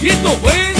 viejito, pues.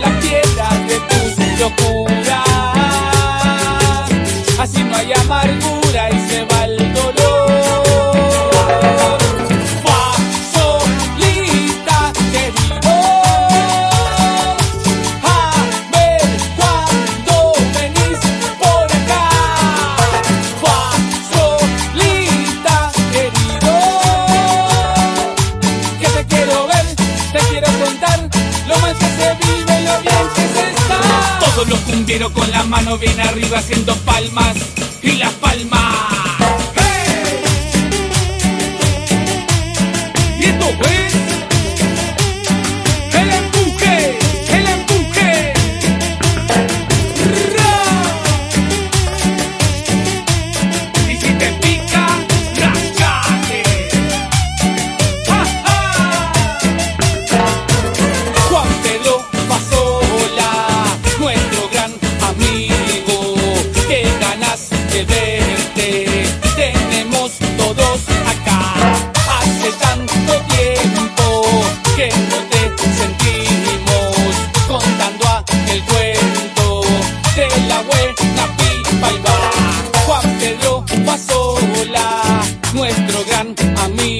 la piedra de tus locuras. Todos los cumbieros con la mano bien arriba haciendo palmas y las palmas. llegan a mí.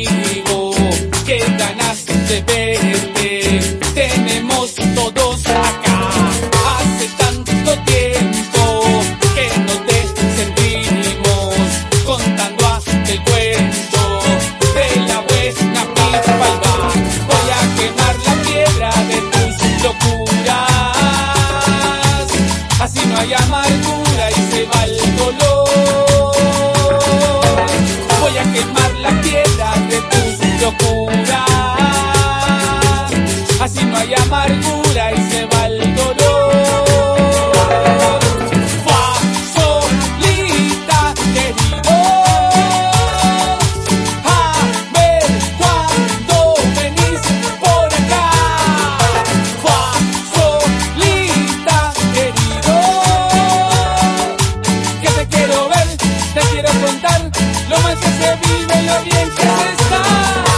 vive la bien que está.